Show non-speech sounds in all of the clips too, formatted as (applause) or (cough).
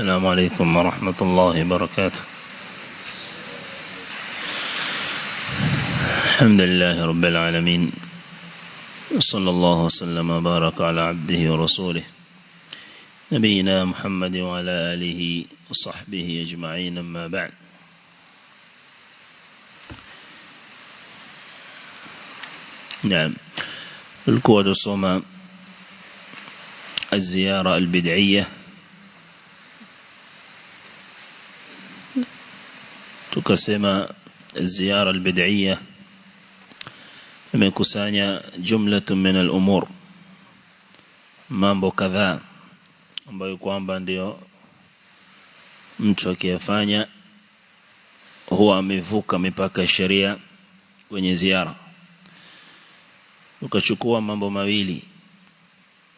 السلام عليكم ورحمة الله وبركاته. الحمد لله رب العالمين. صلى الله وسلم وبارك على عبده ورسوله. نبينا محمد وعلى آله وصحبه أجمعين أما بعد. نعم. الكود الصوم الزيارة البدعية. tukasema ziara albid'iyya imekusanya jumlatun min al-umur mambo kadhaa ambayo kwamba ndio mtu akiyafanya huwa amevuka mipaka ya sheria kwenye ziara tukachukua mambo mawili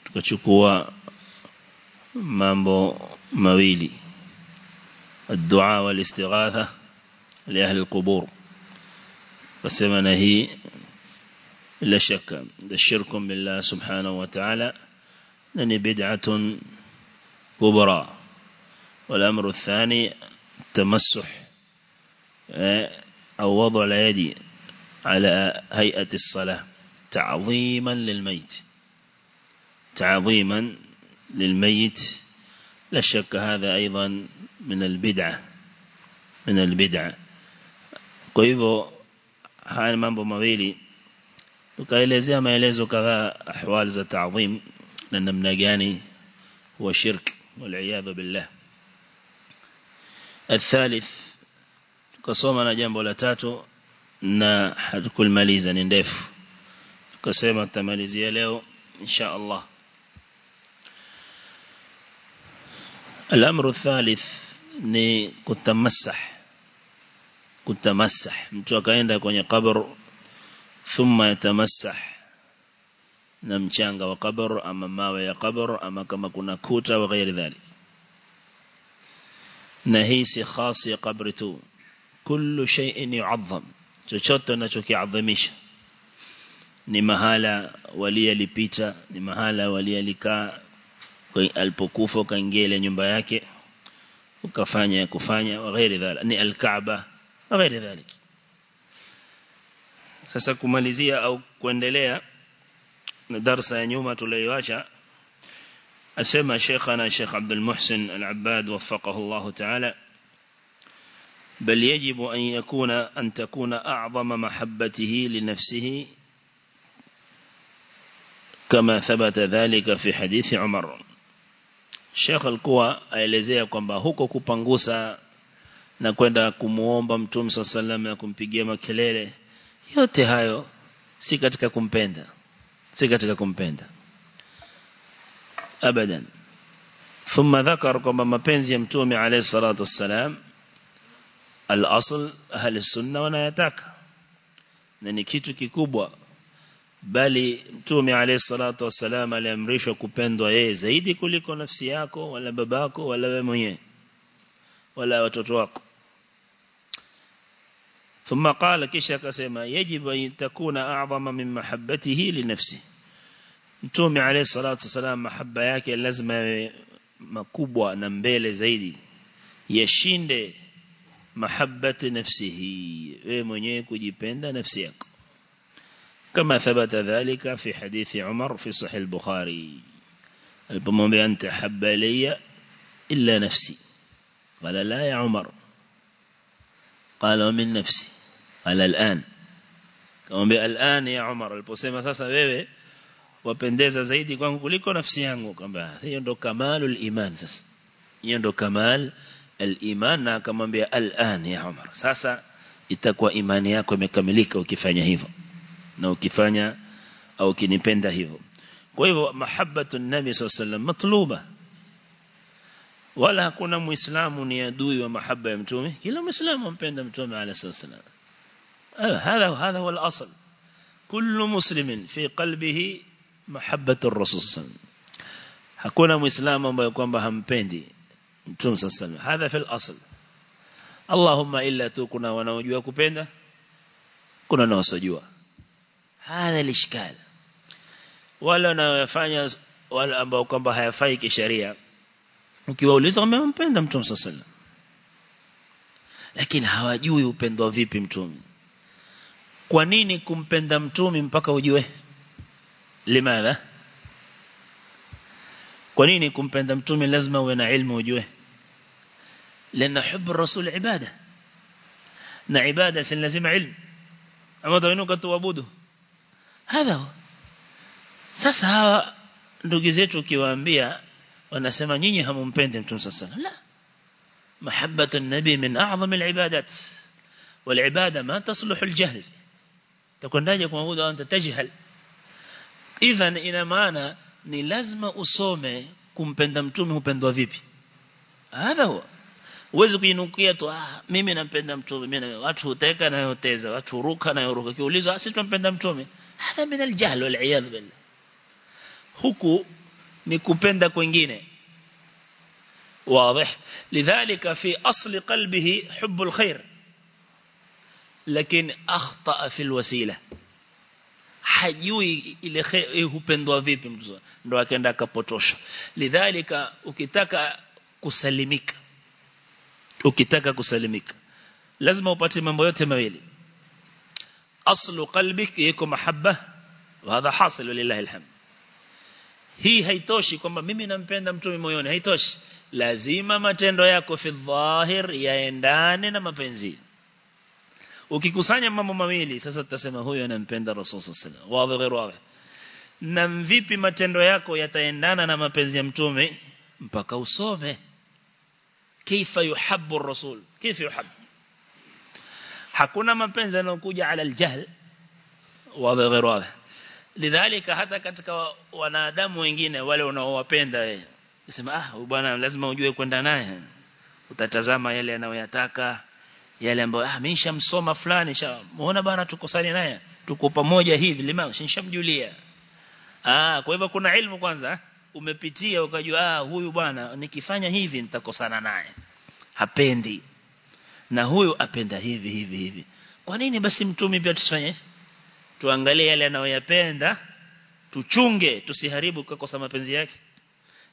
tukachukua mambo mawili الدعاء والاستغاثة لأهل القبور. فسمنا هي لا شك الشرك بالله سبحانه وتعالى لأن بدعة كبرى. والأمر الثاني التمسح أو وضع اليد على هيئة الصلاة تعظيما للميت. تعظيما للميت. لا شك هذا أيضا من البدعة من البدعة. Kwa hivyo haya mambo mawili tukaelezea maelezo kadhaa ahwal za ta'zim na namna gani huwa shirk wal billah الثالث tukasoma na jambo la tatu na hatukulimaliza ni ndefu tukasema tutamalizia leo insha Allah الأمر الثالث ni kutamassah kutamassah. Mtu akaenda kwenye kabr thumma yatamassah. Na mchanga wa kabr ama mawe ya kabr ama kama kuna kuta wa ghairi dhalik. Na hii si khasi ya kabri tu. Kullu shay'in yu'azzam. Chochote unachokiadhimisha. Ni mahala waliyalipita ni mahala waliyalikaa alipokufa ukaingia ile nyumba yake ukafanya ya kufanya wa ghairi dhalika ni al-Kaaba wa ghairi dhalika sasa kumalizia au kuendelea na darasa ya nyuma tuliyoacha asema Sheikhana Sheikh Abdul Muhsin Al-Abbad وفقه الله تعالى بل يجب أن يكون أن تكون أعظم محبته لنفسه كما ثبت ذلك في حديث عمر Sheikh alikuwa aelezea kwamba huko kupangusa na kwenda kumuomba Mtume sallallahu na kumpigia makelele. Yote hayo si katika kumpenda. Si katika kumpenda. Abadan. Thumma dhakar kwamba mapenzi ya Mtume alayhi salatu wassalam al-asl ahli sunna wanayataka. Na ni kitu kikubwa. Bali mtume alayhi salatu wassalam aliamrishwa kupendwa yeye zaidi kuliko nafsi yako wala babako wala wewe mwenyewe wala watoto wako ثم قال كيشا كسيما يجب أن تكون أعظم من محبته لنفسه. نتومي عليه الصلاة والسلام محبة ياك لازم مكوبة نمبيل زيدي. يشين دي محبة نفسه. إيه ومنيك جيبند نفسيك. كما ثبت ذلك في حديث عمر في صحيح البخاري. البمو بأن تحب لي إلا نفسي. قال لا يا عمر. قال ومن نفسي. ala al'an. Kamwambia al'an ya Umar. Aliposema sasa wewe wapendeza zaidi kwangu kuliko nafsi yangu. Kwamba hiyo ndo kamalul iman sasa. Hiyo ndo kamal al-iman na akamwambia al'an ya Umar. Sasa itakuwa imani yako imekamilika ukifanya hivyo. Na ukifanya au ukinipenda hivyo. Kwa hivyo mahabbatu nabi sallallahu matluba. Wala hakuna muislamu ni adui wa mahaba ya mtume. Kila muislamu ampenda mtume alayhi sallallahu هذا هذا هو الأصل. كل مسلم في قلبه محبة الرسول صلى الله عليه وسلم. هكونا مسلما ويكون بهم وسلم. هذا في الأصل. اللهم إلا تكون ونوجوه كبيندا كنا نوسجوه هذا الإشكال. ولا نفعني ولا أبوكم بها يفايك شريع وكي وليس غمهم بيندا لكن هواجوه يبيندوا في بمتومي kwa nini kumpenda mtume mpaka ujue limadha kwa nini kumpenda mtume lazima uwe na ilmu ujue lana hubb rasul ibada na ibada si lazima ilmu ama utainuka tuabudu hadha sasa hawa ndugu zetu ukiwaambia wanasema nyinyi hamumpende mtume sallallahu la النبي من أعظم العبادات والعبادة ما تصلح الجهل تكون ناجي كما أنت تجهل إذن إنا معنى ni lazima usome kumpenda mtume upendwa vipi hadha huwa uwezi kuinukia tu ah mimi nampenda mtume mimi watu huteka na yoteza watu huruka na yoruka kiulizwa sisi tumpenda mtume hadha min aljahl wal iyad billah huku ni kupenda kwingine واضح لذلك في أصل قلبه حب الخير lakini akhta fi wasila. Hajui ile eh, hupendwa vipi mtu ndo akaenda akapotosha. Lidhalika ukitaka kusalimika. Ukitaka kusalimika. Lazima upate mambo yote mawili. Aslu qalbik yako mahabba. Hadha hasil lillahi alhamd. Hii haitoshi kwamba mimi nampenda mtume moyoni. Haitoshi. Lazima matendo yako fi dhahir yaendane na mapenzi ukikusanya mambo mawili sasa tutasema huyu anampenda rasul sallallahu alaihi wasallam. Na vipi matendo yako yataendana na mapenzi ya mtume? Mpaka usome. Kaifa yuhabbu rasul? Kaifa yuhab hakuna mapenzi yanayokuja ala aljahl. Wazi wadhi lidhalika hata katika wanadamu wengine wale unaowapenda wewe Sema ah bwana lazima ujue kwenda naye. Utatazama yale anayoyataka, yale ambayo ah mimi nishamsoma fulani, muona bwana tukosani naye, tuko pamoja hivi lima nishamjulia. Ah kwa hivyo kuna ilmu kwanza umepitia ukajua ah huyu bwana nikifanya hivi nitakosana naye. Hapendi. Na huyu apenda hivi hivi hivi. Kwa nini basi mtume pia tusifanye? Tuangalie yale anayoyapenda, tuchunge tusiharibu kukosa mapenzi yake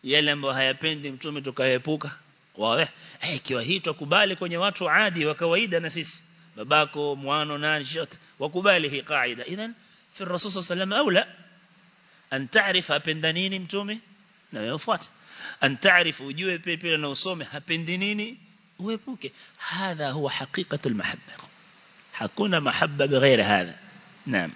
yale ambayo hayapendi mtume tukaepuka wawe eh ikiwa hii tukubali kwenye watu adi wa kawaida na sisi babako mwano nani shot wakubali hii kaida idhan fi rasul sallallahu aula an taarifa apenda nini mtume na wewe ufuate an taarifa ujue pepe na usome hapendi nini uepuke hadha huwa haqiqatul mahabba hakuna mahabba bighairi hadha naam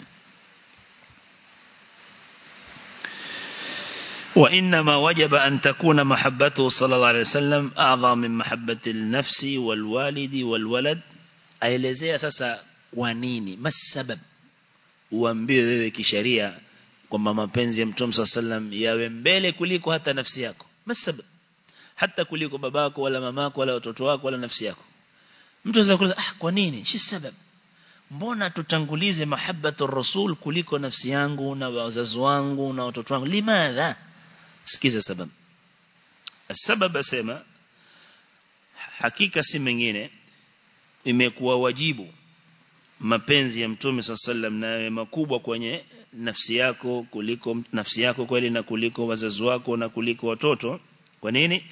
وإنما وجب أن تكون محبته صلى الله عليه وسلم أعظم من محبة النفس والوالد والولد aelezea sasa kwa nini masabab uambiwe wewe kisheria kwamba mapenzi ya mtume صلى الله عليه yawe mbele kuliko hata nafsi yako masabab hata kuliko babako wala mamako wala watoto wako wala nafsi yako mtu anaweza kuuliza ah kwa nini shi sababu mbona tutangulize mahabbatu rasul kuliko nafsi yangu na wazazi wangu na watoto wangu limadha Sikiza sababu sababu asema hakika si mengine imekuwa wajibu mapenzi ya mtume sallam na makubwa kwenye nafsi yako kuliko nafsi yako kweli na kuliko wazazi wako na kuliko watoto kwa nini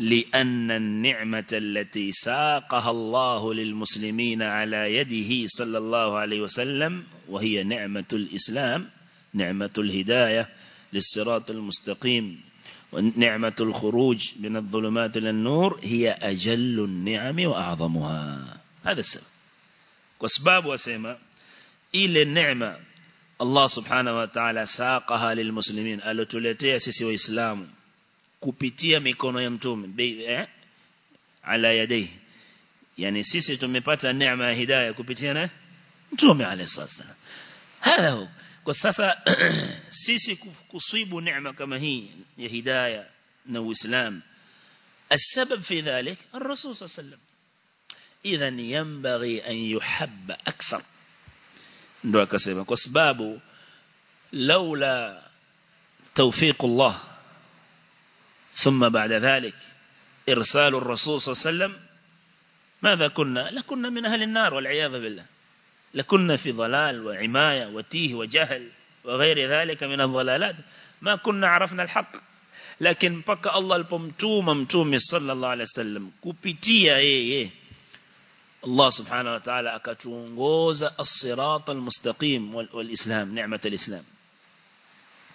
لأن النعمة التي ساقها الله للمسلمين على يده صلى الله عليه وسلم وهي نعمة الإسلام نعمة الهداية للصراط المستقيم. ونعمة الخروج من الظلمات إلى النور هي أجل النعم وأعظمها. هذا السبب. وأسباب وسيما إلى النعمة الله سبحانه وتعالى ساقها للمسلمين. ألو تلتيا سيسي وإسلام. kupitia mikono ya mtume eh? ala yadayhi yani sisi tumepata neema ya hidayah kupitia na mtume alayhi wasallam hadha kwa sasa (clears throat) sisi kusibu neema kama hii ya hidayah na uislamu. السبب في ذلك الرسول صلى الله عليه وسلم إذا ينبغي أن يحب أكثر akasema kwa sababu laula توفيق الله ثم بعد ذلك إرسال الرسول صلى الله عليه وسلم ماذا كنا لكنا من أهل النار والعياذ بالله لكنا في ضلال وعماية وتيه وجهل وغير ذلك من الضلالات. ما كنا عرفنا الحق. لكن بقى الله البمتوم ممتوم صلى الله عليه وسلم. كبتيا إيه، إيه. الله سبحانه وتعالى أكتونغوز الصراط المستقيم والإسلام نعمة الإسلام.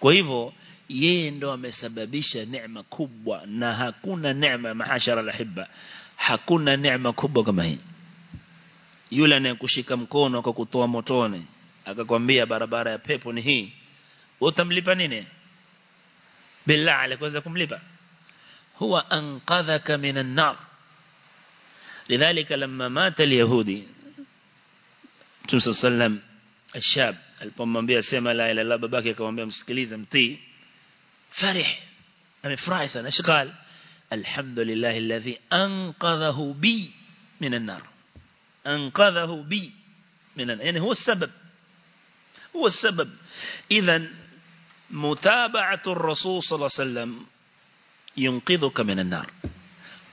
كويفو يندو إيه مسببش نعمة كبوة. نهاكونا نعمة محاشر الأحبة. حكونا نعمة كبوة كما هي. Yule anayekushika mkono akakutoa motoni akakwambia barabara ya pepo ni hii utamlipa nini billah alikuweza kumlipa huwa anqadhaka minan nar لذلك لما مات اليهودي Mtume وسلم الشاب alipomwambia sema la ilaha illa babake akamwambia msikilize mtii farih amefurahi sana shikal alhamdulillah alladhi anqadhahu bi min an-nar anqadhahu bi min yani huwa السبب هو السبب اذا متابعه الرسول صلى الله عليه وسلم ينقذك من النار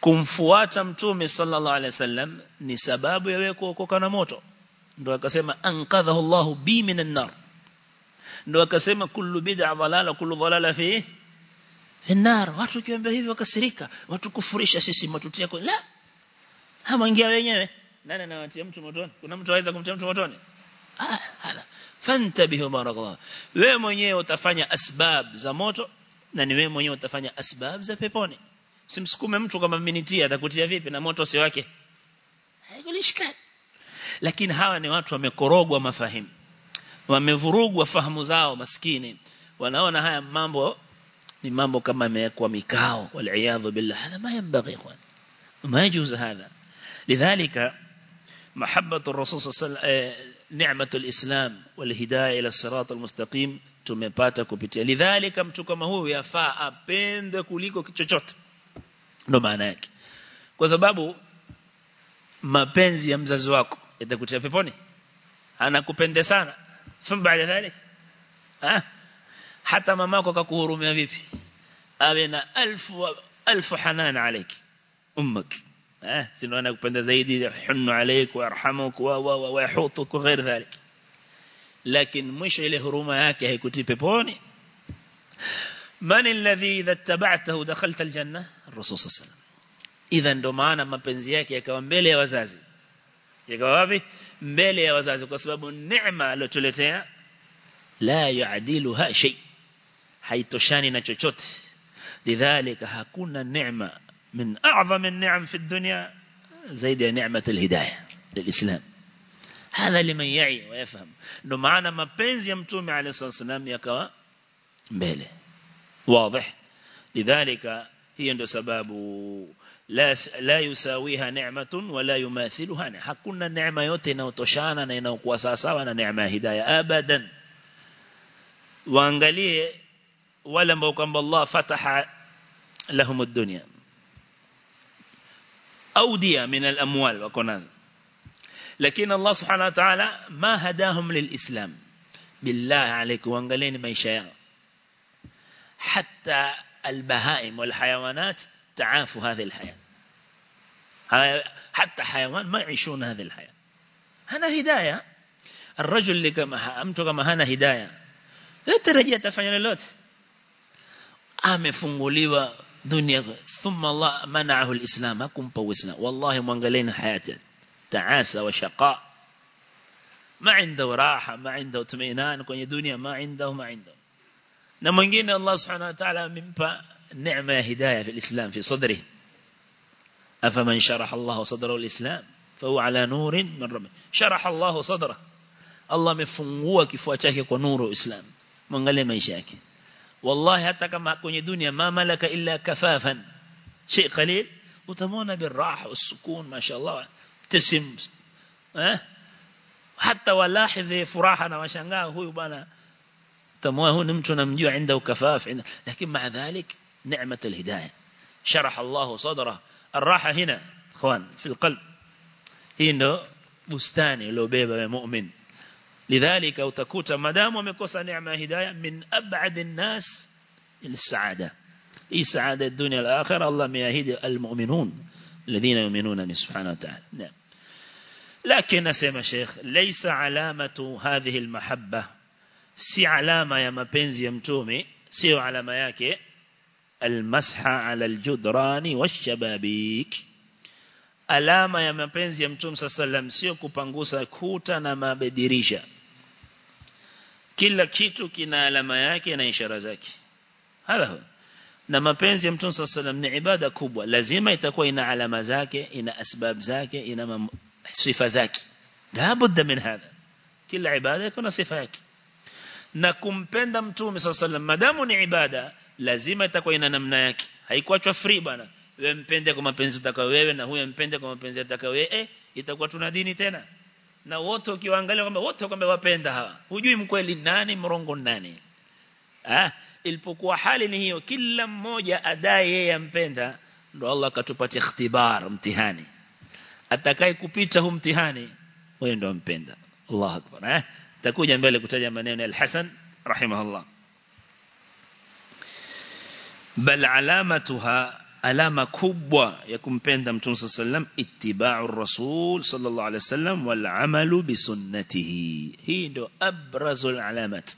kumfuata mtume sallallahu alaihi wasallam ni sababu ya wewe kuokoka na moto ndio akasema anqadhahu Allah bi minan nar ndio akasema kullu bid'a dhalala kullu dhalala fi fi nar watu kiambia hivyo wakasirika watu kufurisha sisi matutia kwa la hama ingia wenyewe nani anawatia mtu motoni? Kuna mtu aweza kumtia mtu motoni? Ah hala fantabihu barakallah wewe mwenyewe utafanya asbab za moto na ni wewe mwenyewe utafanya asbab za peponi. Simsukume mtu kama mmenitia atakutia vipi na moto si wake? Haikulishika lakini hawa ni watu wamekorogwa mafahimu wamevurugwa fahamu zao maskini. Wanaona haya mambo ni mambo kama yamewekwa mikao wal billah. Hadha ma yanbaghi ikhwan. Ma yajuz hadha lidhalika محبة الرسول صلى الله عليه وسلم آه، نعمة الإسلام والهداية إلى الصراط المستقيم تمباتا كبتيا لذلك ما هو يفاء أبند كوليكو كتشوت نمانيك كوزبابو mapenzi ya mzazi wako itakutia peponi. أنا sana. Thumba ثم بعد ذلك حتى ما ما mamako akakuhurumia vipi? Awe أبينا ألف ألف حنان عليك أمك eh sio anakupenda zaidi hunnu alayk wa yarhamuk wa wa wa yahutuk ghair dhalik lakini mwisho ile huruma yake haikutii peponi الذي إذا اتبعته دخلت الجنة الرسول صلى الله عليه وسلم إذا ndo maana mapenzi yake yakawa mbele ya wazazi yakawa wapi mbele ya wazazi kwa sababu neema aliyotuletea la yaadiluha shay haitoshani na chochote lidhalika hakuna neema من أعظم النعم في الدنيا زيد يا نعمة الهداية للإسلام. هذا لمن يعي ويفهم أنه معنا ما بينز يمتومي عليه الصلاة والسلام يكوى بله واضح. لذلك هي عنده سباب. لا, لا يساويها نعمة ولا يماثلها حقنا النعمة يوتنا وتشانا نينا وقواساسا ونا نعمة هداية. أبدا. وأنقليه ولم بوكم بالله فتح لهم الدنيا. أودية من الأموال وكناز لكن الله سبحانه وتعالى ما هداهم للإسلام. بالله عليك وانقلين ما يشاء. حتى البهائم والحيوانات تعافوا هذه الحياة. حتى حيوان ما يعيشون هذه الحياة. هنا هداية. الرجل اللي كما mtu kama hana hidayah yote تفعل atafanya أمي amefunguliwa dunia thumma Allah manaahu alislam hakumpa uislamu wallahi muangalieni hayati taasa wa shaqa ma عنده raha ma عنده tuminan kwenye dunia ma عنده ma عنده na mwingine Allah subhanahu wa ta'ala amempa neema ya hidayah fi islam fi sadri afaman sharaha Allah sadrahu alislam fahuwa ala nurin min rabbi sharaha Allah sadra Allah amefungua kifua chake kwa nuru islam mwangalie maisha yake wallahi hata kama kwenye dunia ma malaka illa kafafan shay qalil utamona birraha والسكون ما شاء الله. تسم eh hata walahidhi furaha na washangaa huyu bwana تموه هو نمت نمجو عنده كفاف. عنده لكن مع ذلك نعمة الهداية. شرح الله صدره. الراحة هنا إخوان في القلب. إنه بستاني لو بيبا لذلك أو تكوت مدام ومكوسا نعمة هداية من أبعد الناس السعادة. إي سعادة الدنيا الآخرة الله ميهد المؤمنون الذين يؤمنون من سبحانه وتعالى. نعم. لكن أسيما شيخ ليس علامة هذه المحبة. سي علامة يا مبنز يمتومي سي علامة ياك المسح على الجدران والشبابيك. alama ya صلى الله عليه وسلم sio kupangusa كوتا na mabedirisha kila kitu kina alama yake na ishara zake. Hala na mapenzi ya mtume sallam ni ibada kubwa. Lazima itakuwa ina alama zake ina asbab zake ina sifa zake. La budda min hadha. Kila ibada iko na sifa yake. Na kumpenda mtume sallam madamu ni ibada lazima itakuwa ina namna yake. Haikuachwa free bana wewe mpende kwa mapenzi utakao wewe na huyo mpende kwa mapenzi utakao wewe eh itakuwa tuna dini tena na wote ukiwaangalia kwamba wote kwamba wapenda hawa. Hujui mkweli nani mrongo nani. Ah ilipokuwa hali ni hiyo kila mmoja adai yeye ampenda ndo Allah akatupatia ikhtibar mtihani. Atakaye kupita huu mtihani wewe ndo mpenda Allah akbar eh takuja mbele kutaja maneno ya al-Hasan rahimahullah. Bal alamatuha alama kubwa ya kumpenda mtume sallam ittiba'u rasul sallallahu alaihi wasallam wal amalu bi sunnatihi. Hii ndo abrazul alamat.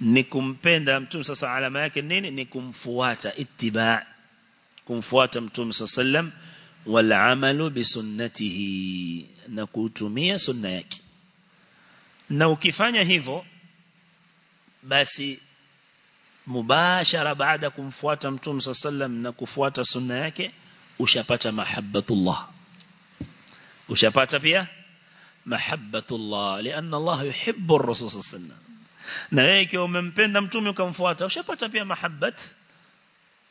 Ni kumpenda mtume sasa alama yake nini? Ni kumfuata ittiba' kumfuata mtume sallam wal amalu bi sunnatihi na kutumia sunna yake. Na ukifanya hivyo basi مباشرة بعد كفوات متوم صلى الله عليه وسلم نكفوات سنة يكي وشبت محبة الله. وشبت فيها؟ محبة الله. لأن الله يحب الرسول صلى الله عليه وسلم. نعيك ومن بين نمتوم كفوات وشبت فيها محبة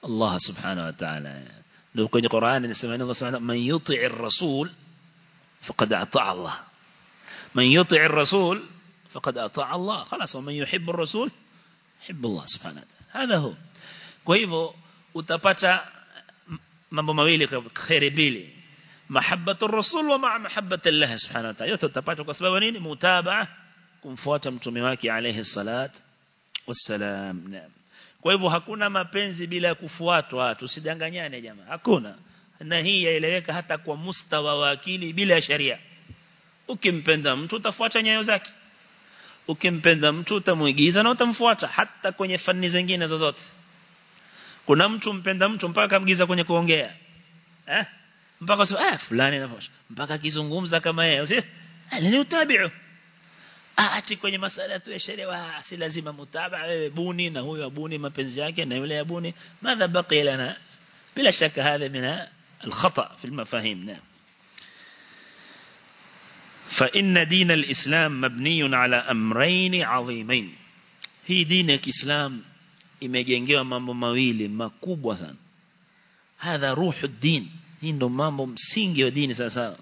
الله سبحانه وتعالى. نقول القرآن نسمع الله سبحانه من يطع الرسول فقد أطاع الله. من يطع الرسول فقد أطاع الله. خلاص ومن يحب الرسول yuhibbu Allah subhanahu hadha hu. Kwa hivyo utapata mambo mawili khairi mbili. Mahabbatu rasul wa ma'a mahabbati Allah subhanahu wa ta'ala. Yote utapata kwa sababu nini? Mutabaa kumfuata mtume wake alayhi salat wassalam naam. Kwa hivyo hakuna mapenzi bila kufuatwa. Tusidanganyane jamaa. Hakuna. Na hii yaeleweka hata kwa mustawa wa akili bila sharia. Ukimpenda mtu utafuata nyayo zake. Ukimpenda mtu utamuigiza na utamfuata hata kwenye fani zingine zozote kuna mtu mpenda mtu mpaka amgiza kwenye kuongea eh mpaka sema eh fulani anafanya mpaka akizungumza kama yeye usi ni utabiu ati kwenye masala tu ya sheria si lazima mutabaa wewe buni na huyo abuni mapenzi yake na yule abuni madha baqi lana bila shaka hadha min الخطأ في المفاهيم نعم فإن دين الإسلام مبني على أمرين عظيمين. هي دين الإسلام إما جنجيو مامو مويلي ما كوب وسان هذا روح الدين. هندو مامو سينجيو دين ساسا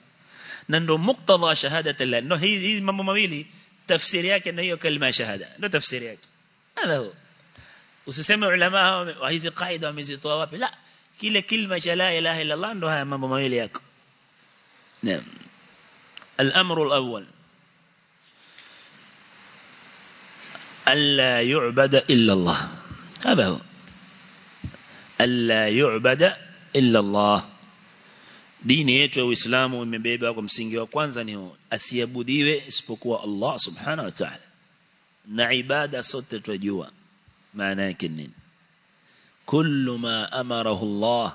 نندو مقتضى شهادة الله. نو هي هي مويلي تفسير ياك أنه هي كلمة شهادة. نو تفسير هذا هو. وسسمع علماء وهذه قاعدة ومزي طوابي لا. كل كلمة لا إله إلا الله. نو هي مامو مويلي ياك نعم. الأمر الأول. ألا يعبد إلا الله. هذا هو. ألا يعبد إلا الله. ديني يتوى وإسلام ومبيبا ومسنجي وقوانزاني أسيبوديو إسبقوا الله سبحانه وتعالى. نعبادة صدت وجوة معناه كنين. كل ما أمره الله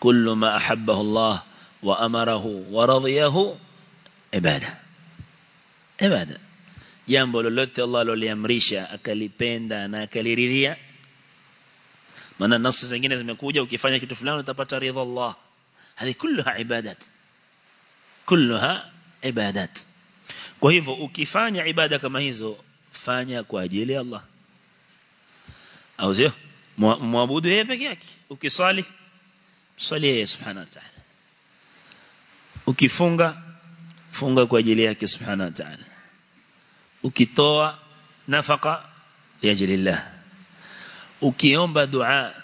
كل ما أحبه الله وأمره ورضيه عبادة. عبادة. جنبه للوت الله لليمريشة أكالي بيندا ناكالي رذية من النص زنجين زمكوجة وكيفان يكتو فلان تبطى رضا الله. هذه كلها عبادات. كلها عبادات. وهيفو وكيفان عبادة كما هي زو فانيا كواجيلي الله. أو زيو مو مو أبو دوهيبك ياك وكي صالي صلي سبحانه وتعالى. Ukifunga funga kwa ajili yake subhanahu wa ta'ala ukitoa nafaka ya ajili Allah ukiomba dua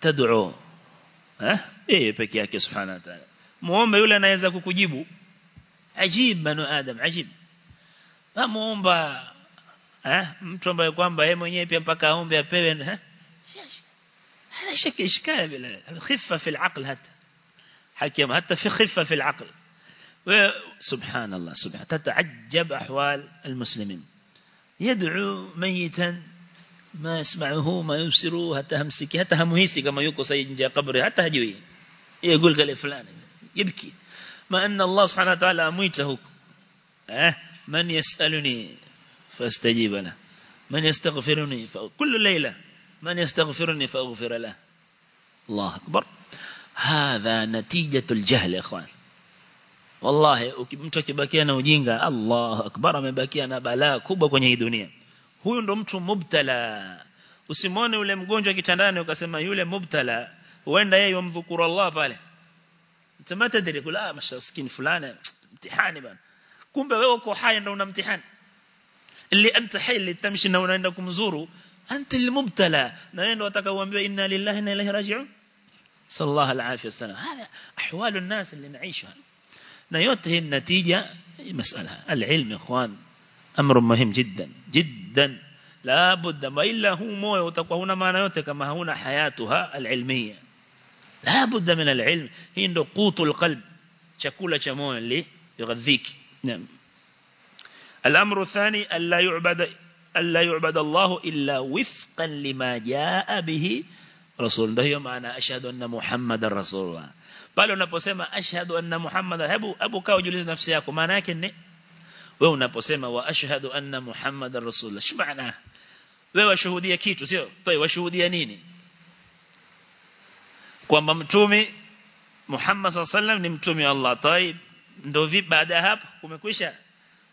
tad'u eh yeye peke yake subhanahu wa ta'ala muombe yule anaweza kukujibu ajib banu adam ajib muomba eh mtu ambaye kwamba yeye mwenyewe pia mpaka aombe apewe eh هذا شك إشكال خفة في العقل حتى حكم حتى في خفة في العقل سبحان الله سبحان. تتعجب أحوال المسلمين. يدعو ميتا ما يسمعه ما يبصره حتى همسكي حتى همهيسي كما يوكو سيد جاء قبره حتى هجوي. يقول قال فلان يبكي. ما أن الله سبحانه وتعالى أميته. أه من يسألني فاستجيب له. من يستغفرني كل ليلة من يستغفرني فأغفر له. الله أكبر. هذا نتيجة الجهل يا إخوان. wallahi mtu akibakia na ujinga Allah akbar amebakia na balaa kubwa kwenye hii dunia huyu ndo mtu mubtala usimwone yule mgonjwa kitandani ukasema yule mubtala huenda yeye yomdhukuru Allah pale mtama tadri kula ah mashaskini fulani mtihani bana kumbe wewe uko hai ndo una mtihani اللي انت حي اللي تمشي na unaenda kumzuru anta almubtala na wewe ndo utakaoambiwa inna lillahi inna ilaihi raji'un sallallahu alaihi wasallam hada ahwalu الناس اللي نعيشها نيوت هي النتيجة مسألة. العلم إخوان أمر مهم جدا جدا. لا بد ما إلا هو موي وتقوهنا ما نيوت كما هنا حياتها العلمية. لا بد من العلم. هي نقوط القلب. شكولة شموي اللي يغذيك. نعم. الأمر الثاني ألا يعبد ألا يعبد الله إلا وفقا لما جاء به رسول. الله هي معنى أشهد أن محمد رسول الله. Pale unaposema ashhadu anna muhammadan hebu hebu kaa ujiulize nafsi yako maana yake ni wewe unaposema wa ashhadu anna muhammadar rasulullah. Shi maana? Wewe washuhudia kitu sio? Toi washuhudia nini? Kwamba mtume Muhammad sallallahu ni mtume wa Allah. Taib ndio vipi baada hapo? Kumekwisha?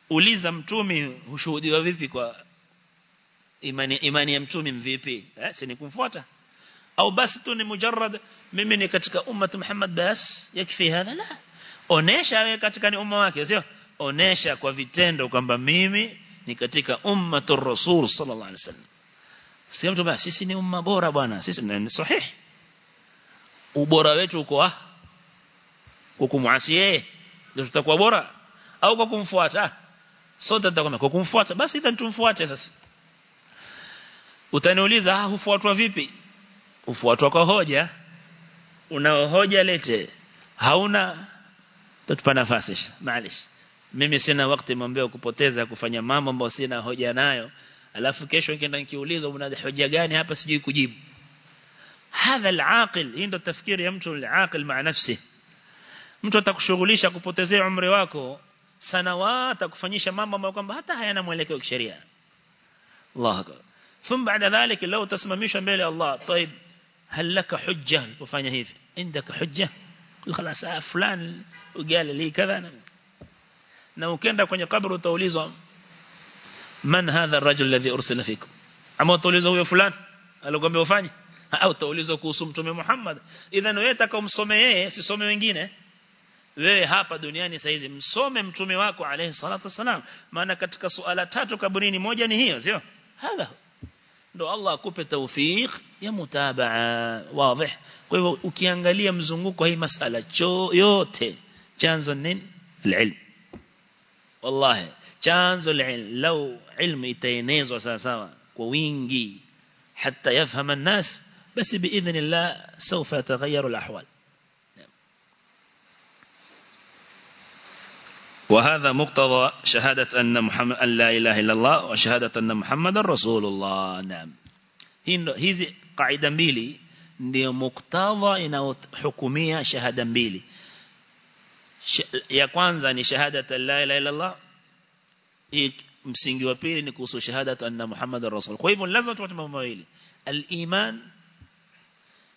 Uliza mtume hushuhudiwa vipi kwa imani imani ya mtume mvipi? Eh si ni kumfuata au basi tu ni mujarrad mimi ni katika ummat Muhammad bas yakfi hadha? La. Onesha wewe katika ni umma wake sio? Onesha kwa vitendo kwamba mimi ni katika ummatur rasul sallallahu alaihi wasallam. Sio mtu basi sisi ni umma bora bwana sisi ni sahihi ubora wetu uko ah kwa kumuasi yeye ndio tutakuwa bora? Au kwa kumfuata? Sote tutakuwa kwa kumfuata. Basi idhan tumfuate sasa. Utaniuliza ah hufuatwa vipi ufuatwa kwa hoja unao hoja lete hauna tutupa nafasi maalish mimi sina wakati mwambie kupoteza kufanya mambo ambayo sina hoja nayo alafu kesho nikienda nikiulizwa una hoja gani hapa sijui kujibu hadha al-aqil hii ndio tafkiri ya mtu al-aqil ma nafsi mtu atakushughulisha kupotezea umri wako sanawata kufanyisha mambo ambayo kwamba hata hayana mwelekeo wa kisheria Allah akbar ثم بعد ذلك لو تسممش mbele Allah طيب هل لك حجة kufanya hivi عندك حجة خلاص فلان وقال لي كذا na ukienda kwenye kaburi utaulizwa man hadha ar-rajul alladhi ursila fikum ama utaulizwa huyo fulani alikwambia ufanye au utaulizwa kuhusu mtume Muhammad idhan wewe utakomsome yeye sisome wengine wewe hapa duniani saizi msome mtume wako alayhi salatu wasalam maana katika suala tatu kaburini moja ni hiyo sio hadha ndo Allah akupe tawfik ya mutabaa wazi kwa hivyo ukiangalia mzunguko hii masala yote chanzo nini alilm wallahi chanzo alilm law ilmu itaenezwa sawa sawa kwa wingi حتى يفهم الناس بس بإذن الله سوف الأحوال وهذا مقتضى شهادة أن محمد أن لا إله إلا الله وشهادة أن محمد رسول الله نعم hizi qaida mbili ndio muktadha inayohukumia shahada mbili ya kwanza ni shahada la ilaha illa Allah msingi wa pili ni kuhusu shahada anna Muhammadar rasul kwa hivyo lazima tupate mambo mawili al-iman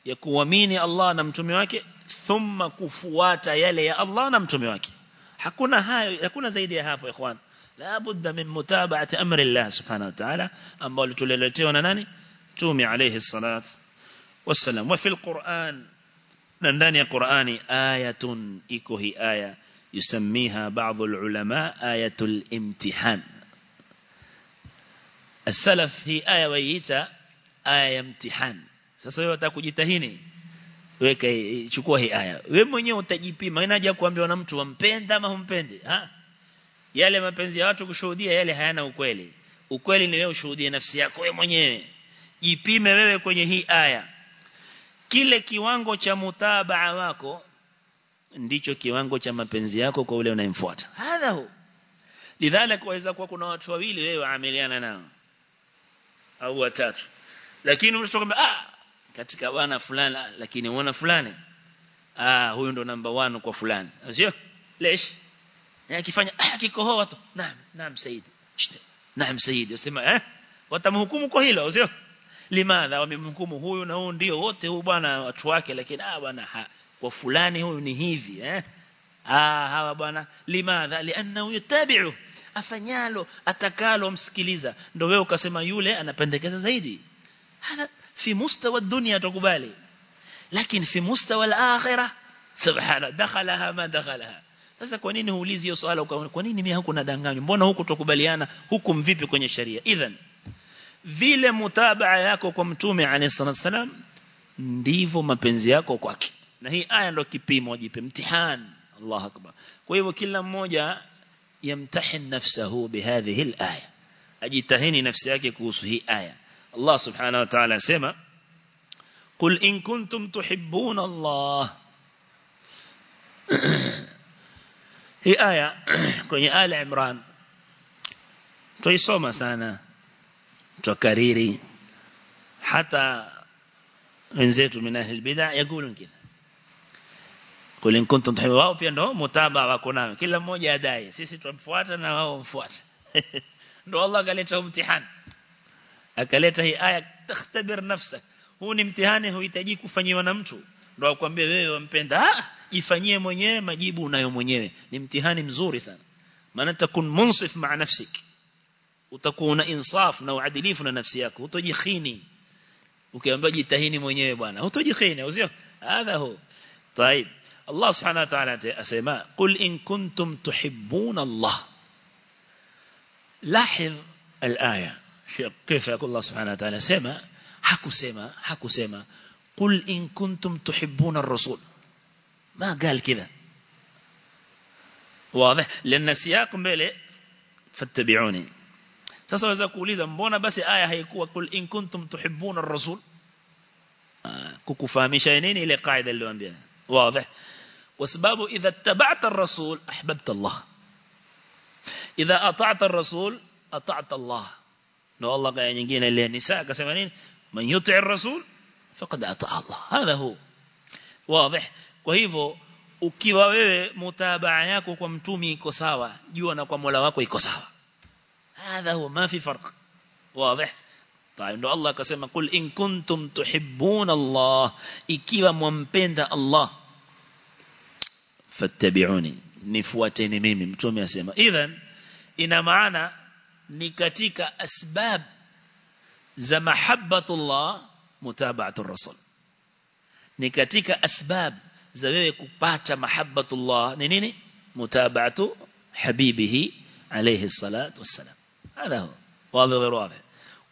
ya kuamini Allah na mtume wake thumma kufuata yale ya Allah na mtume wake حكونا هاي يكون زيد يا هافو إخوان. لا بد من متابعة أمر الله سبحانه وتعالى. أم بولت ليلتيونا ونناني تومي عليه الصلاة والسلام. وفي القرآن نناني القرآن آية إكوه آية. يسميها بعض العلماء آية الامتحان. السلف هي آية ويتا آية امتحان. سأصيبتك جتهيني weka chukua hii aya. Wewe mwenyewe utajipima. Inaja kuambiwa na mtu wampenda ama humpendi ha? Yale mapenzi ya watu kushuhudia yale hayana ukweli. Ukweli ni wewe ushuhudie nafsi yako wewe mwenyewe. Jipime wewe kwenye hii aya. Kile kiwango cha mutabaa wako ndicho kiwango cha mapenzi yako kwa ule unayemfuata. Hadha hu. Lidhalika waweza kuwa kuna watu wawili wewe waamiliana nao. Au watatu. Lakini unasema ah katika wana fulani lakini wana fulani ah huyu ndo namba 1 kwa fulani. Sio? Lesh. Akifanya (clears throat) akikohoa tu. Naam naam saidi. Naam saidi. Usema eh watamhukumu kwa hilo sio? Limadha wamemhukumu huyu na huyu ndio wote huyu bwana watu wake lakini ah bwana kwa fulani huyu ni hivi eh? Ah hawa bwana. Limadha lianna yutabi'u afanyalo atakalo msikiliza. Ndio wewe ukasema yule anapendekeza zaidi hada مستوى الدنيا تقبالي. لكن في مستوى الآخرة سبحانه دخلها ما دخلها. sasa kwa nini huulizi hiyo swala kwa nini mimi huku mbona huku tukubaliana huku mvipi kwenye sharia idhan vile mutabaa yako kwa mtume alayhi salam ndivyo mapenzi yako kwake. Na hii aya ndio kipimo jipe mtihani. Allah akbar. Kwa hivyo kila mmoja yamtahin nafsahu bihadhihi alaya. Ajitahini nafsi yake kuhusu hii aya الله سبحانه وتعالى سما قل إن كنتم تحبون الله. (coughs) هي آية (coughs) كوني آل عمران. توي سوما سانا تو كاريري. حتى من زيت من أهل البدع يقولون كذا. قل إن كنتم تحبون الله. أو بيانو متابع وكنا كل موجة داية سيسي تو مفوات أنا مفوات دو الله قال لي امتحان. Akaleta hii aya takhtabir nafsak huu ni mtihani huhitaji kufanyiwa na mtu ndo akwambie wewe wampenda ah jifanyie mwenyewe majibu unayo mwenyewe ni mtihani mzuri sana maana takun munsif ma nafsik utakuwa insaf na uadilifu na nafsi yako utojikhini ukiambiwa jitahini mwenyewe bwana utojikhini usio hadha hu طيب الله سبحانه وتعالى اسمع قل ان كنتم تحبون الله لاحظ الايه كيف يقول الله سبحانه وتعالى؟ سما حكوا سما حكوا سما قل إن كنتم تحبون الرسول. ما قال كذا. واضح؟ لأن سياق مبالي فاتبعوني. سأسوى زاكولي زمبونا بس آية هيكوة. قل إن كنتم تحبون الرسول. آه، كوكو فهمي شاينين إلي قاعدة اللي عندي واضح؟ وسباب إذا اتبعت الرسول أحببت الله. إذا أطعت الرسول أطعت الله. Na Allah kaya nyingine ile nisa akasema nini man yuti' ar-rasul faqad ata'a Allah hadha hu wazi kwa hivyo ukiwa wewe mutabaa yako kwa mtumi iko sawa jua na kwa Mola wako iko sawa هذا هو ما في فرق واضح طيب ndo Allah akasema kul in kuntum tuhibbuna Allah ikiwa mwampenda Allah fattabi'uni nifuateni mimi mtume asema idhan ina maana ni katika asbab za mahabbatullah mutaba'atur rasul. Ni katika asbab za wewe kupata mahabbatullah ni nini? Mutaba'atu habibihi alayhi salatu wassalam. Hada huwa. Wadhi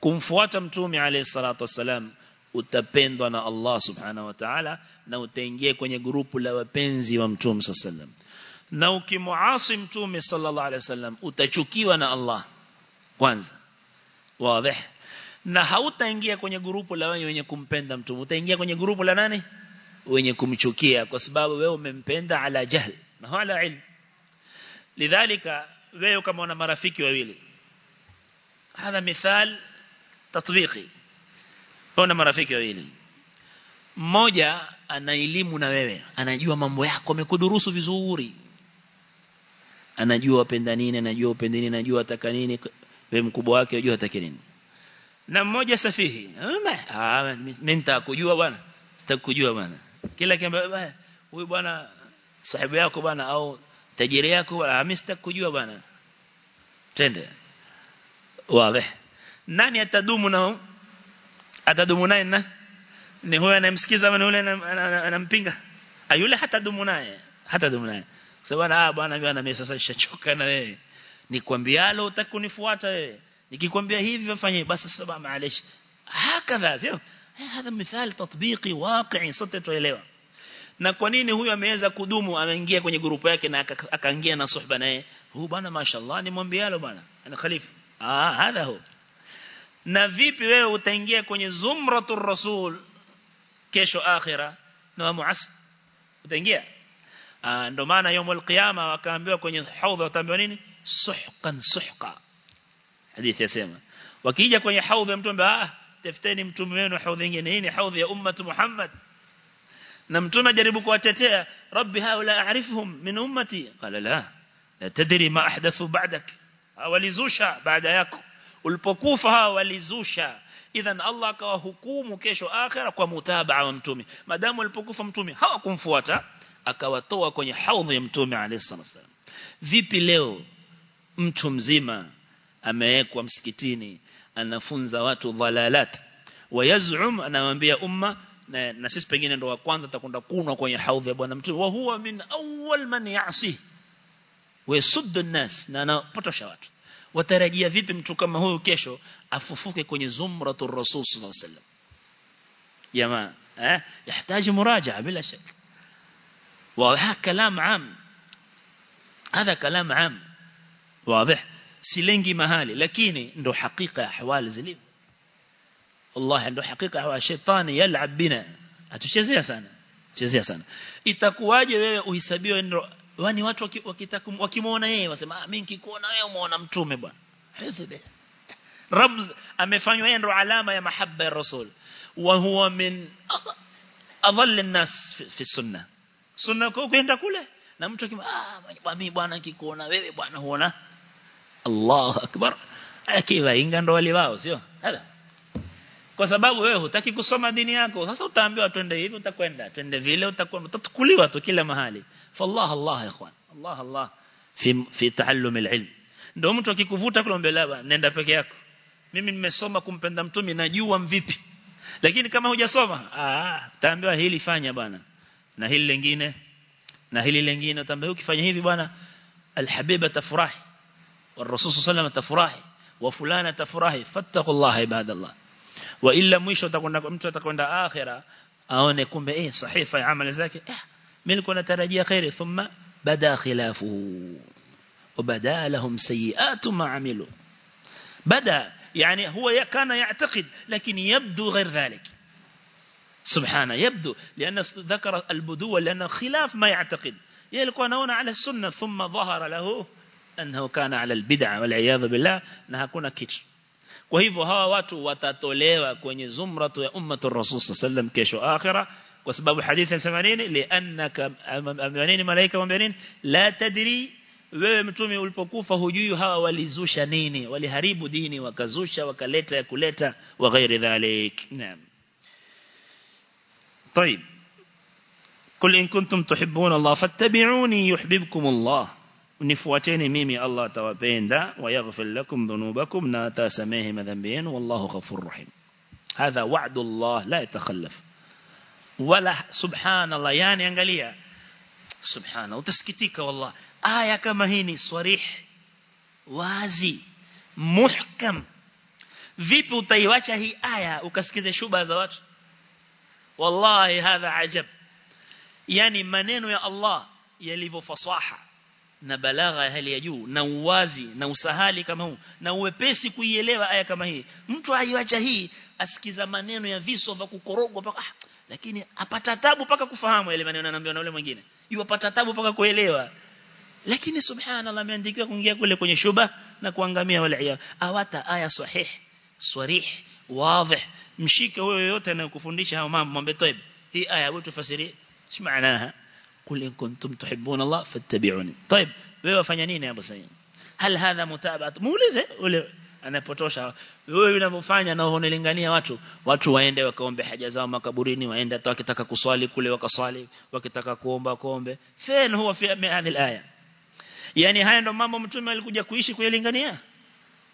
kumfuata mtume alayhi salatu wassalam utapendwa na Allah subhanahu wa ta'ala na utaingia kwenye grupu la wapenzi wa mtume sallallahu alayhi wasallam na ukimuasi mtume sallallahu alayhi wasallam utachukiwa na Allah kwanza. Wazi na hautaingia kwenye grupu la wenye kumpenda mtu utaingia kwenye grupu la nani? Wenye kumchukia. Kwa sababu wewe umempenda ala jahl na wala ilm. Lidhalika wewe kama una marafiki wawili. Hadha mithal tatbiqi. Una marafiki wawili. Mmoja ana elimu na wewe. Anajua mambo yako amekudurusu vizuri. Anajua upenda nini anajua upenda nini anajua ataka nini wewe mkubwa wake unajua ataka nini. Na mmoja safihi. Ah mimi nitakujua bwana. Sitakujua bwana. Kila kiamba huyu bwana sahibu yako bwana au tajiri yako bwana mimi sitakujua bwana. Tende wazi nani atadumu na atadumu naye na? Ni huyo anamsikiza ama yule anampinga? Yule hatadumu naye. Hatadumu naye. Sababu ah bwana bwana mimi sasa nishachoka na wewe nikwambialo utakunifuata wewe nikikwambia hivi fanye basi sasa maalesh hakadha sio هذا مثال تطبيقي واقعي sote tuelewa na kwa nini huyu ameweza kudumu ameingia kwenye grupu yake na akaingia na suhba naye huyu bwana mashallah nimwambialo bwana ana khalifa ah hadha hu na vipi wewe utaingia kwenye zumratur rasul kesho akhira na muas utaingia ah ndo maana يوم القيامه wakaambiwa kwenye haudha wataambiwa nini Suhqan suhqa. Hadithi yasema wakija kwenye haudhi ya mtume ah tafuteni mtume wenu haudhi nyingine. Hii ni haudhi ya ummat Muhammad. Na mtume ajaribu kuwatetea rabbi haula a'rifuhum min ummati. Qala la la tadri ma ahdathu ba'dak. Awalizusha baada yako. Ulipokufa hawa walizusha. Idhan Allah akawahukumu kesho akhira kwa mutabaa wa mtume. Madamu alipokufa mtume hawakumfuata akawatoa kwenye haudhi ya mtume alayhi wasallam vipi leo mtu mzima amewekwa msikitini anafunza watu dhalalat. Wayazum anawaambia umma na, na sisi pengine ndo wa kwanza tutakwenda kunwa kwenye haudhi ya bwana mtume. Wa huwa min awwal man yasi wa yasuddu nas na anapotosha watu. Watarajia vipi mtu kama huyu kesho afufuke kwenye zumratur rasul sallallahu alaihi wasallam? Jamaa eh yahitaji muraja'a bila shaka. Wa haka am hadha kalam am. واضح silengi mahali lakini ndo hakika ya ahwali zilivyo wallahi ndo hakika ya shetani yal'ab bina atuchezea sana chezea sana itakuwaje wewe uhesabiwe ndo wani watu wakitaka wakimuona yeye wasema ah mimi nikikuona wewe umeona mtume bwana hidhibi ramz amefanywa yeye ndo alama ya mahabba ya rasul wa huwa min adhall an-nas fi sunna sunna kwa kwenda kule na mtu akima ah mimi bwana nikikuona wewe bwana huona Allahu akbar. Akiwa inga ndo wali wao sio? Hada kwa sababu wewe hutaki kusoma dini yako sasa utaambiwa twende hivi utakwenda twende vile utakwenda utatukuliwa tu kila mahali. Fallah Allah ikhwan. Allah Allah fi fi taallum alilm. Ndio mtu akikuvuta kule mbele nenda peke yako. Mimi nimesoma kumpenda mtume najua mvipi. Lakini kama hujasoma ah utaambiwa hili fanya bwana na hili lingine na hili lingine. Utaambiwa ukifanya hivi bwana alhabiba tafurahi والرسول صلى الله عليه وسلم تفراحي وفلانة تفراحي فاتقوا الله عباد الله. وإلا atakwenda akhira aone kumbe eh sahifa ya amali zake eh mimi nilikuwa natarajia khairi thumma bada khilafuhu وبدا لهم سيئات ما عملوا. بدا يعني هو كان يعتقد لكن يبدو غير ذلك. سبحانه يبدو لأن ذكر البدو لأنه خلاف ما يعتقد. يلقى نونا على السنة ثم ظهر له أنه كان على البدع والعياذ بالله نهكونا كتش وهيفو هوا واتو وتطوليوا كوني زمرة أمة الرسول صلى الله عليه وسلم كيشو آخرة. وسبب الحديث السمانين لأنك أمانين ملايكة ومبانين لا تدري ومتومي ولبكوفة هجوي هوا ولزوش نيني ولهريب ديني وكزوش وكاليتا كلتا وغير ذلك. نعم. طيب. قل إن كنتم تحبون الله فاتبعوني يحببكم الله. Nifuateni mimi Allah atawapenda wayaghfir lakum dhunubakum na atasamehe madhambi yenu wallahu ghafurur rahim hadha wa'du Allah la yatakhallaf wala subhanallah yani angalia subhana utasikitika wallah aya kama hii ni sarih wazi muhkam vipi utaiacha hii aya ukasikize shuba za watu wallahi hadha ajab yani maneno ya Allah yalivyo fasaha na balagha ya hali ya juu na uwazi na usahali kama huu na uwepesi kuielewa aya kama hii. Mtu aiacha hii asikiza maneno ya viso vya kukorogwa paka ah, lakini apata tabu paka kufahamu yale maneno anaambiwa na yule mwingine. Yupata tabu paka kuelewa. Lakini subhanallah ameandikiwa kuingia kule kwenye shuba na kuangamia wale awata aya sahih sarih wazi mshike huyo yote anayokufundisha hao mambo mwambie toib. Hii aya wewe tufasiri shi maanaha قل إن كنتم تحبون الله فاتبعوني طيب wewe wafanya nini hapo sasa hal hadha mutabaa muulize ule anapotosha wewe unavyofanya na unalingania watu watu waende wakaombe haja zao makaburini waende hata wakitaka kuswali kule wakaswali wakitaka kuomba kuombe fen huwa fi hadhihi alaya yani haya ndo mambo mtume alikuja kuishi kuyalingania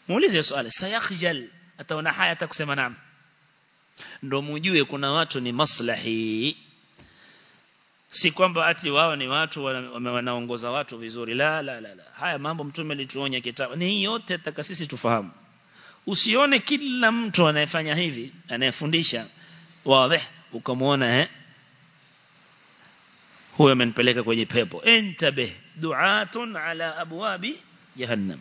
muulize swali sayakhjal ataona haya atakusema naam ndo mujue kuna watu ni maslahi si kwamba ati wao ni watu wanaongoza watu vizuri. La la la, la. haya mambo mtume alituonya kitabu. Ni yote taka sisi tufahamu. Usione kila mtu anayefanya hivi anayefundisha wazi ukamwona eh huyo amenipeleka kwenye pepo. Entabe du'atun ala abwabi jahannam.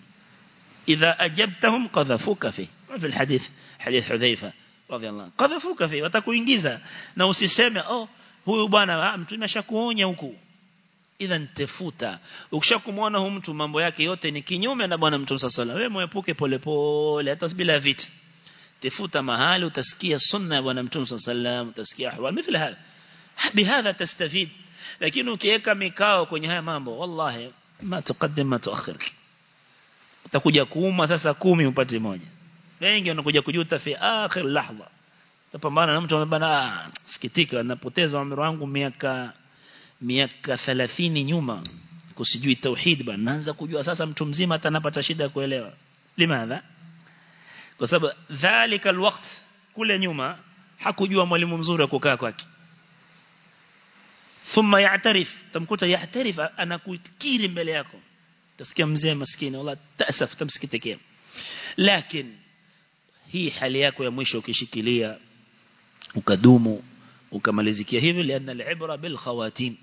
Idha ajabtahum qadhafuka fi fi alhadith hadith hudhaifa radiyallahu qadhafuka fi watakuingiza. Na usiseme oh huyu bwana mtume ashakuonya huku. Idhan tafuta ukishakumwona huyu mtu mambo yake yote ni kinyume na bwana mtume wasallam. Wewe muepuke polepole hata bila vita tafuta mahali utasikia sunna ya bwana mtume sallam utasikia ahwal. Mithla hada bihadha tastafid. Lakini ukiweka mikao kwenye haya mambo wallahi ma tuqaddim ma tuakhir. Utakuja kuuma sasa kumi upate moja. Wengi wanakuja kujuta fi akhir lahza utapambana na mtu anabana sikitika napoteza umri wangu miaka miaka 30 nyuma. Kusijui tauhid bana naanza kujua sasa mtu mzima hata anapata shida kuelewa. Limadha? Kwa sababu dhalika alwaqt kule nyuma hakujua mwalimu mzuri wa kukaa kwake. Thumma ya'tarif tamkuta ya'tarif anakukiri mbele yako. Tasikia mzee maskini wala tasaf tamsikitekea lakini hii hali yako ya mwisho ukishikilia ukadumu ukamalizikia hivi lianna al-ibra bil khawatim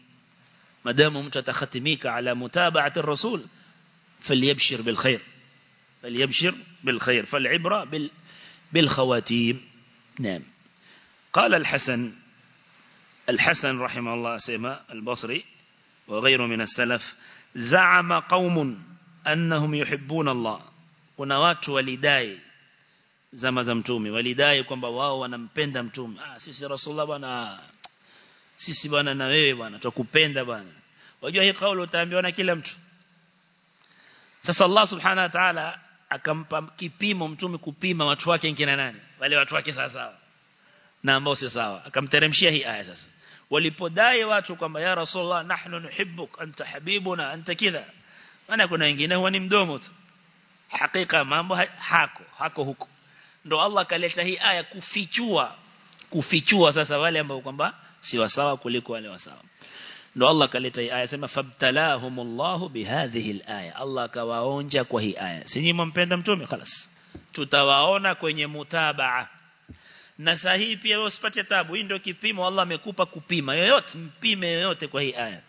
madamu mtu atakhatimika ala mutaba'ati ar-rasul falyabshir bil khair falyabshir bil khair fal-ibra bil bil khawatim نعم قال الحسن الحسن رحمه الله سيما البصري وغيره من السلف زعم قوم أنهم يحبون الله kuna watu walidai zama za mtume. Walidai kwamba wao wanampenda mtume. Ah sisi rasulullah bwana sisi bwana na wewe bwana tukupenda bwana. Wajua hii kauli utaambiwa na kila mtu. Sasa Allah subhanahu wa ta'ala akampa kipimo mtume kupima watu wake nkina nani. Wale watu wake sawa sawa. Na ambao si sawa. Akamteremshia hii aya sasa. Walipodai watu kwamba ya rasulullah nahnu nuhibbuk anta habibuna anta kidha. Maana kuna wengine huwa ni mdomo tu. Hakika mambo hako hako huko ndo Allah kaleta hii aya kufichua kufichua sasa wale ambao kwamba si wasawa kuliko wale wasawa ndo Allah kaleta hii aya sema fabtalahumullahu bihadhihi alaya Allah kawaonja kwa hii aya si nyinyi mpenda mtume خلاص tutawaona kwenye mutabaa na sahihi pia wewe usipate tabu hii ndio kipimo Allah amekupa kupima yoyote mpime yoyote kwa hii aya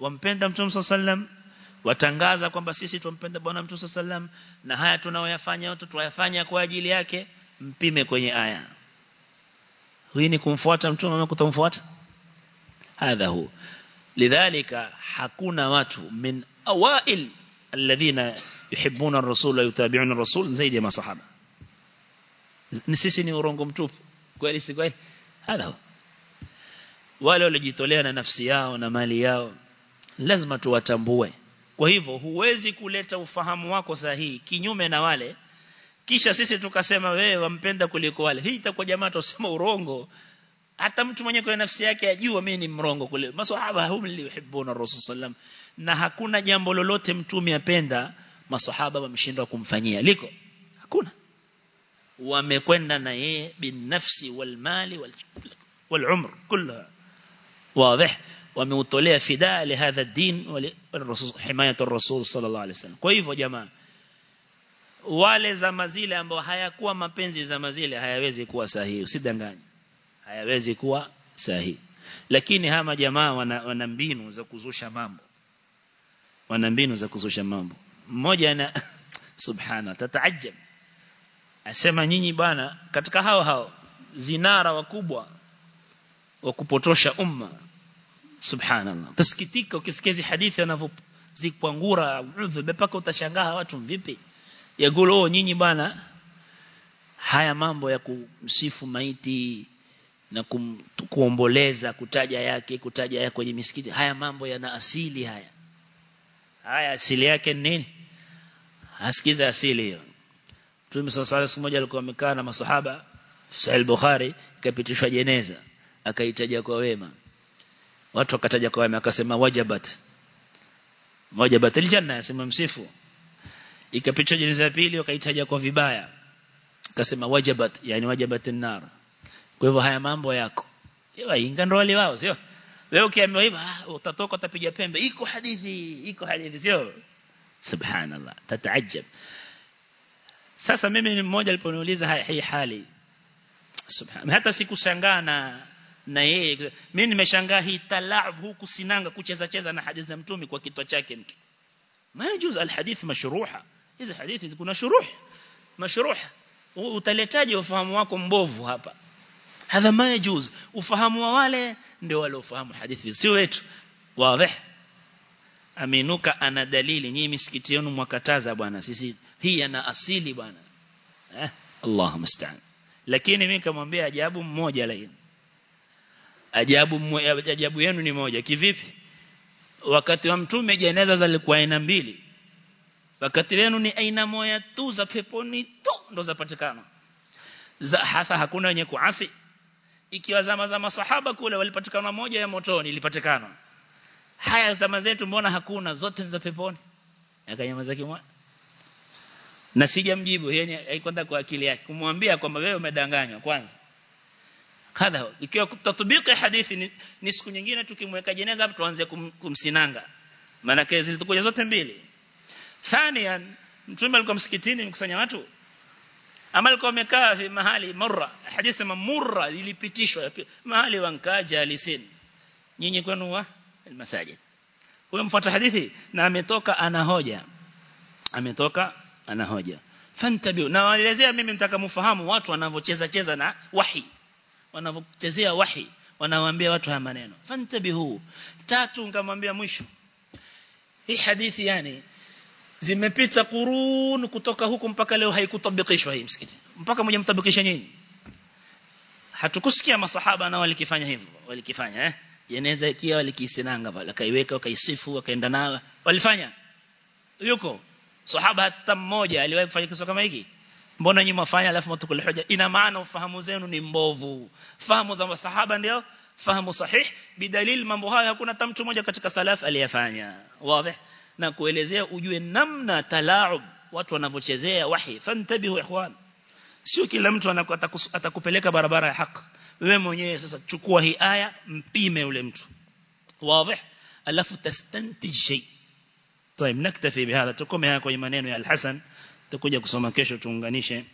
wampenda mtume sallam watangaza kwamba sisi tumpenda bwana mtume sallam na haya tunaoyafanya yote tuyafanya kwa ajili yake mpime kwenye aya. Hii ni kumfuata mtume ama kutomfuata? Hadha hu. Lidhalika hakuna watu min awail alladhina yuhibbuna ar-rasul wa yutabi'una ar-rasul zaidi ya masahaba. Sisi ni urongo mtupu. Kweli si kweli? Hadha hu. Wale walijitolea na nafsi yao na mali yao lazima tuwatambue kwa hivyo huwezi kuleta ufahamu wako sahihi kinyume na wale. Kisha sisi tukasema wewe wampenda kuliko wale. Hii itakuwa jamaa tusema urongo. Hata mtu mwenye kwa nafsi yake ajua mimi ni mrongo kule. Maswahaba hum liuhibbuna rasul sallam na hakuna jambo lolote mtume apenda maswahaba wameshindwa kumfanyia. Liko? Hakuna. Wamekwenda na yeye binafsi wal mali wal umr wazi wameutolea fidaa li hadha din wa himayatu ar-rasul sallallahu alaihi wasallam. Kwa hivyo jamaa wale zama zile ambao hayakuwa mapenzi zama zile hayawezi kuwa sahihi. Usidanganye. Hayawezi kuwa sahihi. Lakini hama jamaa wana, wana mbinu za kuzusha mambo. Wana mbinu za kuzusha mambo. Mmoja na (laughs) subhana tataajab asema nyinyi bwana katika hao hao zinara wakubwa wa kupotosha umma subhanallah. Tasikitika ukisikia hizi hadithi anavyozipangura udhu mpaka utashangaa watu vipi? Yagulo oh nyinyi bana haya mambo ya kumsifu maiti na kum, kuomboleza kutaja yake kutaja yake kwenye misikiti haya mambo yana asili haya. Haya asili yake nini? Asikiza asili hiyo. Mtume sasa siku moja alikuwa amekaa na masahaba Sahih Bukhari ikapitishwa jeneza akaitaja kwa wema watu wakataja kwa wema akasema wajabat. Wajabat aljanna yasema msifu. Ikapitishwa jeneza ya pili wakaitaja kwa vibaya. Akasema wajabat yani wajabat an-nar. Kwa hivyo haya mambo yako. Ewa inga ndo wale wao sio? Wewe ukiambiwa hivyo ah, utatoka utapiga pembe. Iko hadithi iko hadithi sio? Subhanallah tataajab sasa mimi ni mmoja aliponiuliza hii hali. Subhanallah hata sikushangaa na na yeye mimi nimeshangaa hii talaab huku sinanga kucheza cheza na hadithi za mtume kwa kitwa chake mtu ma yajuz alhadith mashruha. Hizi hadithi kuna shuruh. Mashruha utaletaje ufahamu wako mbovu hapa? Hadha ma yajuz. Ufahamu wa wale ndio wale ufahamu hadithi. Si wetu. Wazi aminuka ana dalili. Nyinyi misikiti yenu mwakataza bwana. Sisi hii ana asili bwana. Eh? Allah musta'an lakini mimi kamwambia ajabu mmoja laini ajabu ajabu yenu ni moja. Kivipi? Wakati wa mtume jeneza zilikuwa aina mbili. Wakati wenu ni aina moja tu za peponi tu ndo zapatikana. Za hasa hakuna wenye kuasi. Ikiwa zama za masahaba kule walipatikana moja ya motoni ilipatikana. Haya zama zetu mbona hakuna? Zote za peponi. Akanyamaza kimwa na sijamjibu yeye haikwenda kwa akili yake. Kumwambia kwamba wewe umedanganywa kwanza kadha. Ikiwa tatbiki hadithi ni, ni siku nyingine tukimweka jeneza tuanze kum, kumsinanga. Maana kazi zilitokuja zote mbili. Thanian mtume alikuwa msikitini mkusanya watu. Ama alikuwa amekaa mahali murra. Hadithi mamurra ilipitishwa. Mahali wankaja alisin nyinyi kwenu wa almasajid. Huyo mfuata hadithi na ametoka ana hoja. Ametoka ana hoja. Fantabiu. Na waelezea mimi mtakamfahamu watu wanavyocheza cheza na wahi wanavochezea wahi wanawaambia watu haya maneno. Fantabihu. Tatu ngamwambia mwisho. Hii hadithi yani zimepita kurun kutoka huku mpaka leo haikutabikishwa hii msikiti. Mpaka mmoja mtabikisha nyinyi. Hatukusikia masahaba na walikifanya hivyo walikifanya eh? Jeneza ikia walikisinanga pale akaiweka wakaisifu wakaenda nayo walifanya. Yuko. Sahaba hata mmoja aliwahi kufanya kitu kama hiki mbona nyinyi mfanya alafu mtukul hoja ina maana ufahamu zenu ni mbovu fahamu za masahaba ndio fahamu sahih bidalil mambo haya hakuna hata mtu mmoja katika salaf aliyafanya wazi na kuelezea ujue namna talaub watu wanavochezea wahi fantabihu ikhwan sio kila mtu atakupeleka barabara ya haki wewe mwenyewe sasa chukua hii aya mpime ule mtu wazi alafu tastantij shay طيب نكتفي بهذا تكمل هذا kwenye maneno ya Al-Hasan tutakuja kusoma kesho tuunganishe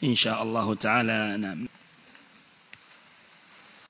insha Allah taala. Naam